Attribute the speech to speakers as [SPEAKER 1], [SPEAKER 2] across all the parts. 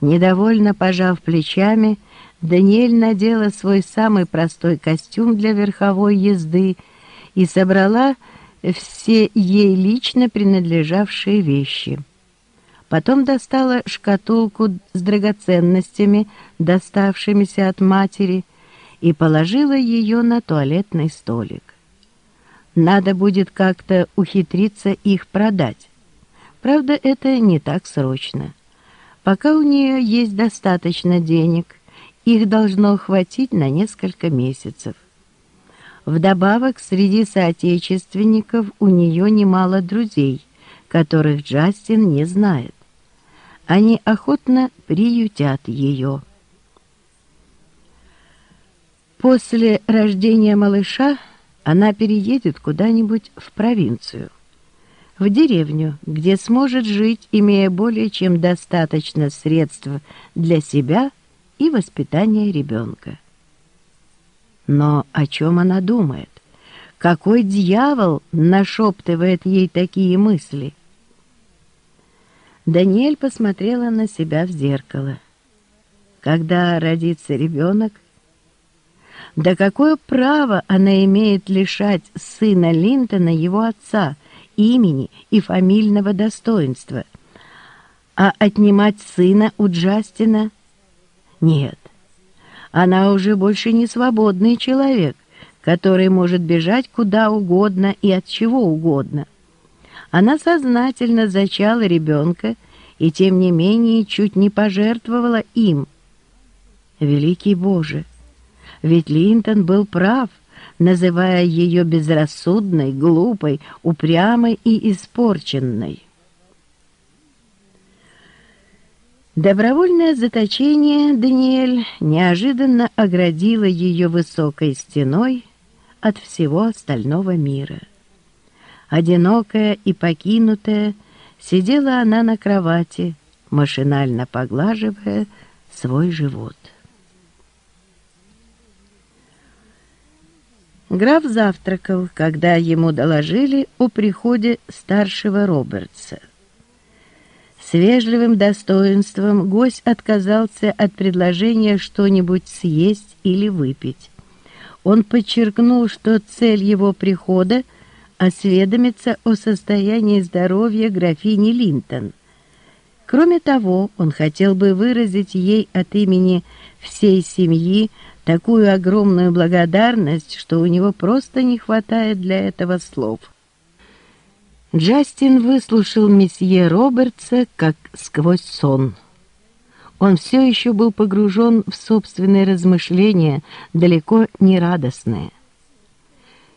[SPEAKER 1] Недовольно пожав плечами, Даниэль надела свой самый простой костюм для верховой езды и собрала все ей лично принадлежавшие вещи. Потом достала шкатулку с драгоценностями, доставшимися от матери, и положила ее на туалетный столик. Надо будет как-то ухитриться их продать. Правда, это не так срочно. Пока у нее есть достаточно денег, их должно хватить на несколько месяцев. Вдобавок, среди соотечественников у нее немало друзей, которых Джастин не знает. Они охотно приютят ее. После рождения малыша она переедет куда-нибудь в провинцию в деревню, где сможет жить, имея более чем достаточно средств для себя и воспитания ребенка. Но о чем она думает? Какой дьявол нашептывает ей такие мысли? Даниэль посмотрела на себя в зеркало. Когда родится ребенок, да какое право она имеет лишать сына Линтона его отца – имени и фамильного достоинства. А отнимать сына у Джастина? Нет. Она уже больше не свободный человек, который может бежать куда угодно и от чего угодно. Она сознательно зачала ребенка и, тем не менее, чуть не пожертвовала им. Великий Боже! Ведь Линтон был прав называя ее безрассудной, глупой, упрямой и испорченной. Добровольное заточение Даниэль неожиданно оградило ее высокой стеной от всего остального мира. Одинокая и покинутая, сидела она на кровати, машинально поглаживая свой живот. Граф завтракал, когда ему доложили о приходе старшего Робертса. С вежливым достоинством гость отказался от предложения что-нибудь съесть или выпить. Он подчеркнул, что цель его прихода — осведомиться о состоянии здоровья графини Линтон. Кроме того, он хотел бы выразить ей от имени всей семьи такую огромную благодарность, что у него просто не хватает для этого слов. Джастин выслушал месье Робертса как сквозь сон. Он все еще был погружен в собственные размышления, далеко не радостные.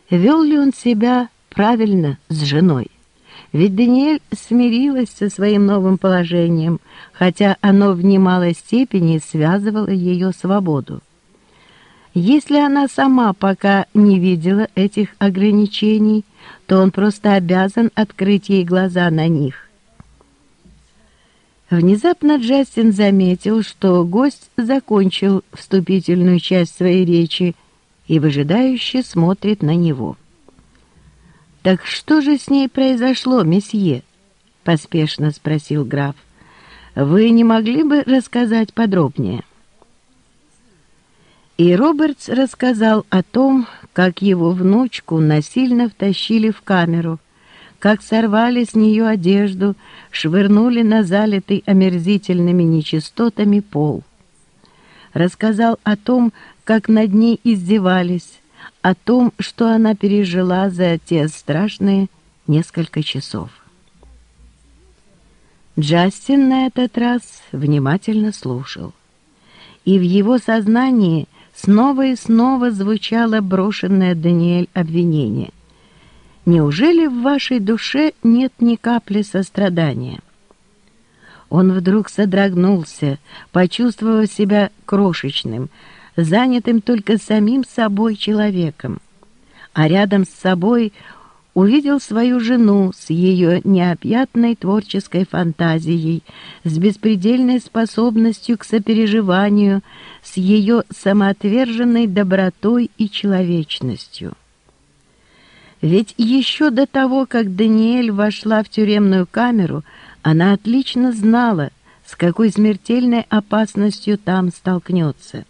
[SPEAKER 1] Вел ли он себя правильно с женой? Ведь Даниэль смирилась со своим новым положением, хотя оно в немалой степени связывало ее свободу. Если она сама пока не видела этих ограничений, то он просто обязан открыть ей глаза на них. Внезапно Джастин заметил, что гость закончил вступительную часть своей речи и выжидающе смотрит на него. «Так что же с ней произошло, месье?» — поспешно спросил граф. «Вы не могли бы рассказать подробнее?» И Робертс рассказал о том, как его внучку насильно втащили в камеру, как сорвали с нее одежду, швырнули на залитый омерзительными нечистотами пол. Рассказал о том, как над ней издевались, о том, что она пережила за те страшные несколько часов. Джастин на этот раз внимательно слушал. И в его сознании Снова и снова звучало брошенное Даниэль обвинение. «Неужели в вашей душе нет ни капли сострадания?» Он вдруг содрогнулся, почувствовав себя крошечным, занятым только самим собой человеком. А рядом с собой увидел свою жену с ее необъятной творческой фантазией, с беспредельной способностью к сопереживанию, с ее самоотверженной добротой и человечностью. Ведь еще до того, как Даниэль вошла в тюремную камеру, она отлично знала, с какой смертельной опасностью там столкнется.